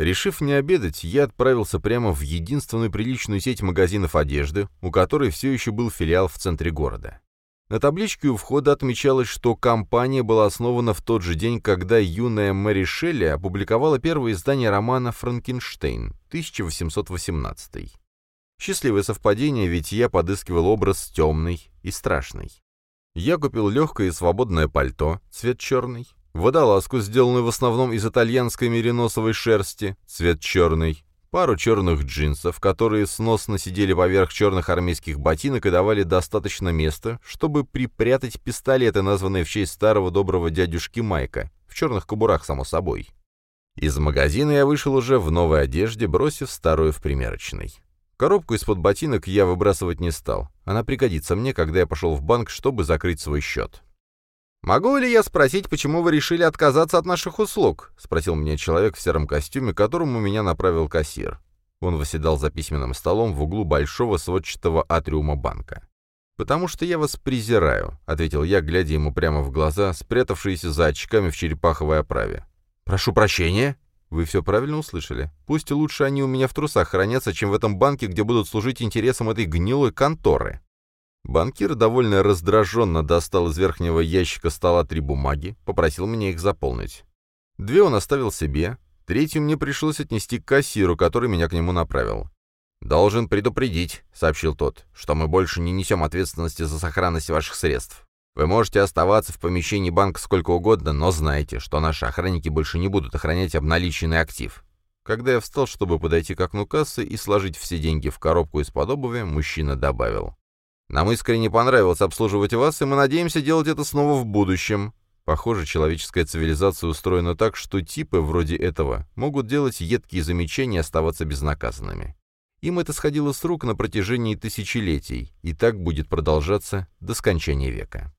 Решив не обедать, я отправился прямо в единственную приличную сеть магазинов одежды, у которой все еще был филиал в центре города. На табличке у входа отмечалось, что компания была основана в тот же день, когда юная Мэри Шелли опубликовала первое издание романа «Франкенштейн» 1818. Счастливое совпадение, ведь я подыскивал образ темный и страшный. Я купил легкое и свободное пальто, цвет черный, водолазку, сделанную в основном из итальянской мериносовой шерсти, цвет черный, пару черных джинсов, которые сносно сидели поверх черных армейских ботинок и давали достаточно места, чтобы припрятать пистолеты, названные в честь старого доброго дядюшки Майка, в черных кобурах, само собой. Из магазина я вышел уже в новой одежде, бросив старую в примерочной. Коробку из-под ботинок я выбрасывать не стал. Она пригодится мне, когда я пошел в банк, чтобы закрыть свой счет. «Могу ли я спросить, почему вы решили отказаться от наших услуг?» — спросил меня человек в сером костюме, которому меня направил кассир. Он восседал за письменным столом в углу большого сводчатого атриума банка. «Потому что я вас презираю», — ответил я, глядя ему прямо в глаза, спрятавшиеся за очками в черепаховой оправе. «Прошу прощения?» «Вы все правильно услышали. Пусть лучше они у меня в трусах хранятся, чем в этом банке, где будут служить интересам этой гнилой конторы». Банкир довольно раздраженно достал из верхнего ящика стола три бумаги, попросил меня их заполнить. Две он оставил себе, третью мне пришлось отнести к кассиру, который меня к нему направил. «Должен предупредить», — сообщил тот, — «что мы больше не несем ответственности за сохранность ваших средств. Вы можете оставаться в помещении банка сколько угодно, но знайте, что наши охранники больше не будут охранять обналиченный актив». Когда я встал, чтобы подойти к окну кассы и сложить все деньги в коробку из-под обуви, мужчина добавил. Нам искренне понравилось обслуживать вас, и мы надеемся делать это снова в будущем. Похоже, человеческая цивилизация устроена так, что типы вроде этого могут делать едкие замечания и оставаться безнаказанными. Им это сходило с рук на протяжении тысячелетий, и так будет продолжаться до скончания века.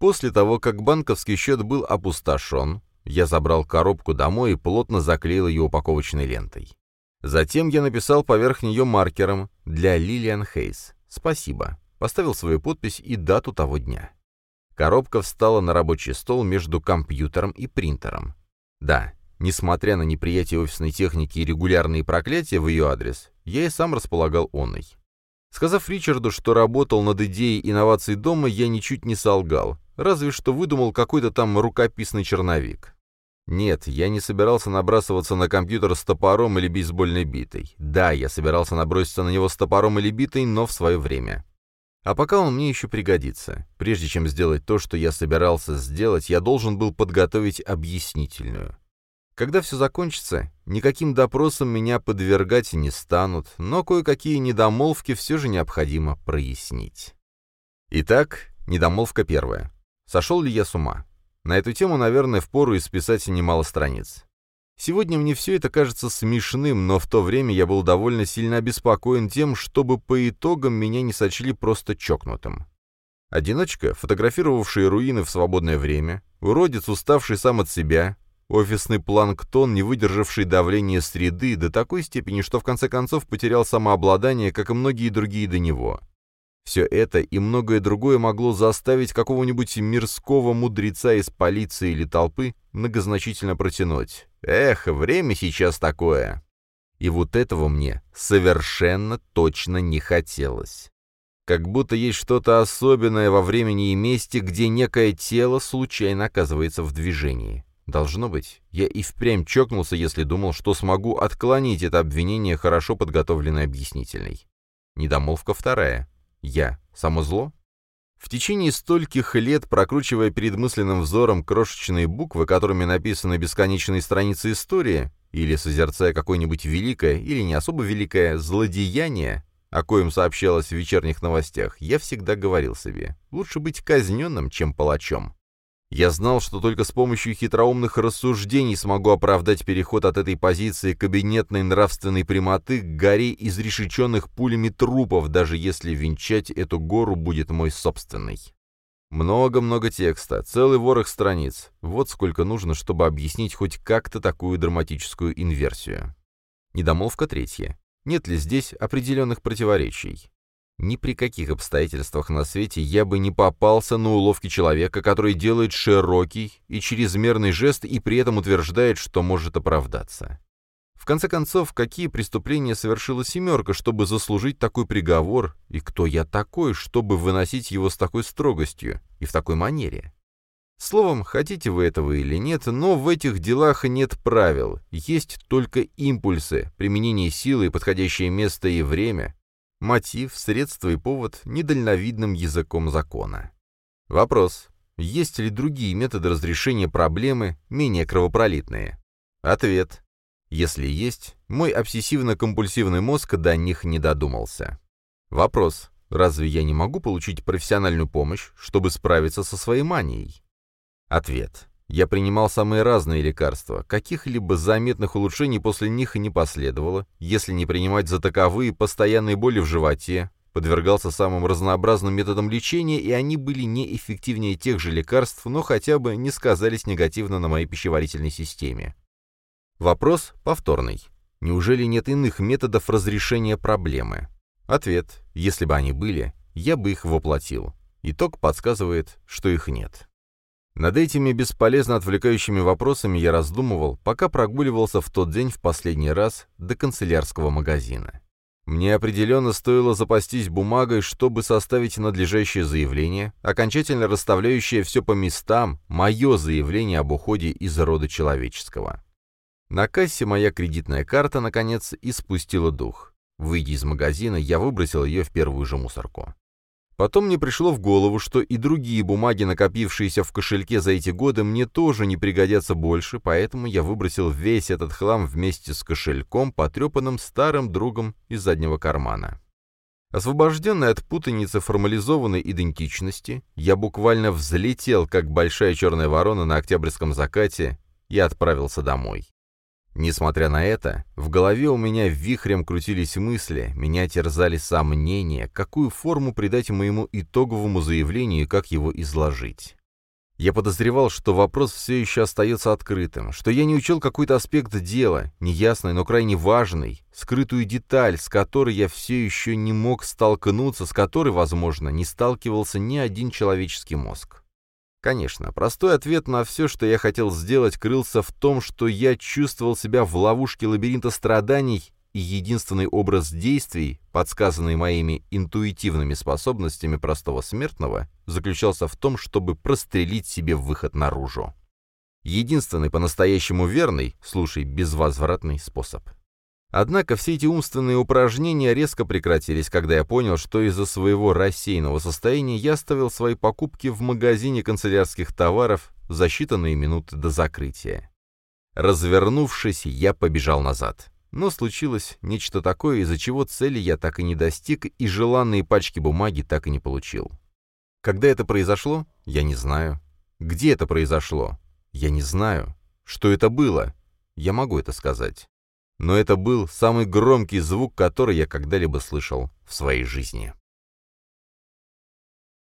После того, как банковский счет был опустошен, я забрал коробку домой и плотно заклеил ее упаковочной лентой. Затем я написал поверх нее маркером «Для Лилиан Хейс». Спасибо поставил свою подпись и дату того дня. Коробка встала на рабочий стол между компьютером и принтером. Да, несмотря на неприятие офисной техники и регулярные проклятия в ее адрес, я и сам располагал онной. Сказав Ричарду, что работал над идеей инноваций дома, я ничуть не солгал, разве что выдумал какой-то там рукописный черновик. Нет, я не собирался набрасываться на компьютер с топором или бейсбольной битой. Да, я собирался наброситься на него с топором или битой, но в свое время. А пока он мне еще пригодится. Прежде чем сделать то, что я собирался сделать, я должен был подготовить объяснительную. Когда все закончится, никаким допросам меня подвергать не станут, но кое-какие недомолвки все же необходимо прояснить. Итак, недомолвка первая. Сошел ли я с ума? На эту тему, наверное, впору исписать немало страниц. Сегодня мне все это кажется смешным, но в то время я был довольно сильно обеспокоен тем, чтобы по итогам меня не сочли просто чокнутым. Одиночка, фотографировавший руины в свободное время, уродец, уставший сам от себя, офисный планктон, не выдержавший давления среды до такой степени, что в конце концов потерял самообладание, как и многие другие до него. Все это и многое другое могло заставить какого-нибудь мирского мудреца из полиции или толпы многозначительно протянуть. Эх, время сейчас такое. И вот этого мне совершенно точно не хотелось. Как будто есть что-то особенное во времени и месте, где некое тело случайно оказывается в движении. Должно быть, я и впрямь чокнулся, если думал, что смогу отклонить это обвинение хорошо подготовленной объяснительной. Недомолвка вторая. Я. Само зло? В течение стольких лет, прокручивая перед мысленным взором крошечные буквы, которыми написаны бесконечные страницы истории, или созерцая какое-нибудь великое или не особо великое злодеяние, о коем сообщалось в вечерних новостях, я всегда говорил себе, лучше быть казненным, чем палачом. Я знал, что только с помощью хитроумных рассуждений смогу оправдать переход от этой позиции кабинетной нравственной прямоты к горе изрешеченных пулями трупов, даже если венчать эту гору будет мой собственный. Много-много текста, целый ворох страниц. Вот сколько нужно, чтобы объяснить хоть как-то такую драматическую инверсию. Недомолвка третья. Нет ли здесь определенных противоречий? Ни при каких обстоятельствах на свете я бы не попался на уловки человека, который делает широкий и чрезмерный жест и при этом утверждает, что может оправдаться. В конце концов, какие преступления совершила «семерка», чтобы заслужить такой приговор, и кто я такой, чтобы выносить его с такой строгостью и в такой манере? Словом, хотите вы этого или нет, но в этих делах нет правил, есть только импульсы, применение силы подходящее место и время, мотив, средство и повод недальновидным языком закона. Вопрос. Есть ли другие методы разрешения проблемы, менее кровопролитные? Ответ. Если есть, мой обсессивно-компульсивный мозг до них не додумался. Вопрос. Разве я не могу получить профессиональную помощь, чтобы справиться со своей манией? Ответ. Я принимал самые разные лекарства. Каких-либо заметных улучшений после них и не последовало. Если не принимать за таковые постоянные боли в животе, подвергался самым разнообразным методам лечения, и они были неэффективнее тех же лекарств, но хотя бы не сказались негативно на моей пищеварительной системе. Вопрос повторный. Неужели нет иных методов разрешения проблемы? Ответ. Если бы они были, я бы их воплотил. Итог подсказывает, что их нет. Над этими бесполезно отвлекающими вопросами я раздумывал, пока прогуливался в тот день в последний раз до канцелярского магазина. Мне определенно стоило запастись бумагой, чтобы составить надлежащее заявление, окончательно расставляющее все по местам, мое заявление об уходе из рода человеческого. На кассе моя кредитная карта, наконец, испустила дух. Выйдя из магазина, я выбросил ее в первую же мусорку. Потом мне пришло в голову, что и другие бумаги, накопившиеся в кошельке за эти годы, мне тоже не пригодятся больше, поэтому я выбросил весь этот хлам вместе с кошельком, потрепанным старым другом из заднего кармана. Освобожденный от путаницы формализованной идентичности, я буквально взлетел, как большая черная ворона на октябрьском закате, и отправился домой. Несмотря на это, в голове у меня вихрем крутились мысли, меня терзали сомнения, какую форму придать моему итоговому заявлению и как его изложить. Я подозревал, что вопрос все еще остается открытым, что я не учел какой-то аспект дела, неясный, но крайне важный, скрытую деталь, с которой я все еще не мог столкнуться, с которой, возможно, не сталкивался ни один человеческий мозг. Конечно, простой ответ на все, что я хотел сделать, крылся в том, что я чувствовал себя в ловушке лабиринта страданий, и единственный образ действий, подсказанный моими интуитивными способностями простого смертного, заключался в том, чтобы прострелить себе выход наружу. Единственный по-настоящему верный, слушай, безвозвратный способ. Однако все эти умственные упражнения резко прекратились, когда я понял, что из-за своего рассеянного состояния я оставил свои покупки в магазине канцелярских товаров за считанные минуты до закрытия. Развернувшись, я побежал назад. Но случилось нечто такое, из-за чего цели я так и не достиг, и желанные пачки бумаги так и не получил. Когда это произошло? Я не знаю. Где это произошло? Я не знаю. Что это было? Я могу это сказать но это был самый громкий звук, который я когда-либо слышал в своей жизни.